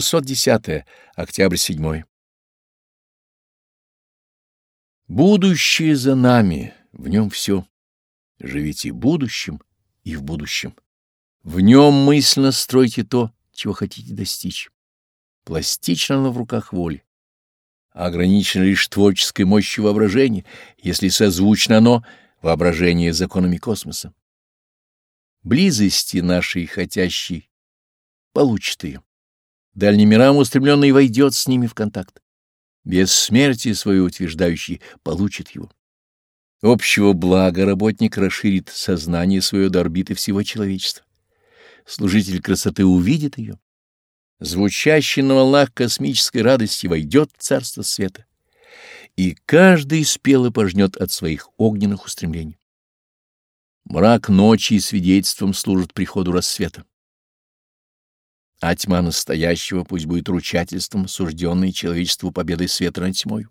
610. Октябрь 7. Будущее за нами, в нем все. Живите будущим и в будущем. В нем мысленно стройте то, чего хотите достичь. Пластично оно в руках воли. Ограничено лишь творческой мощью воображения, если созвучно оно воображение законами космоса. Близости нашей хотящей получит ее. Дальним мирам устремленный войдет с ними в контакт. Бессмертие свое утверждающий получит его. Общего блага работник расширит сознание свое до орбиты всего человечества. Служитель красоты увидит ее. Звучащий на волнах космической радости войдет в царство света. И каждый спело пожнет от своих огненных устремлений. Мрак ночи свидетельством служит приходу рассвета а тьма настоящего пусть будет ручательством, сужденной человечеству победой света над тьмою.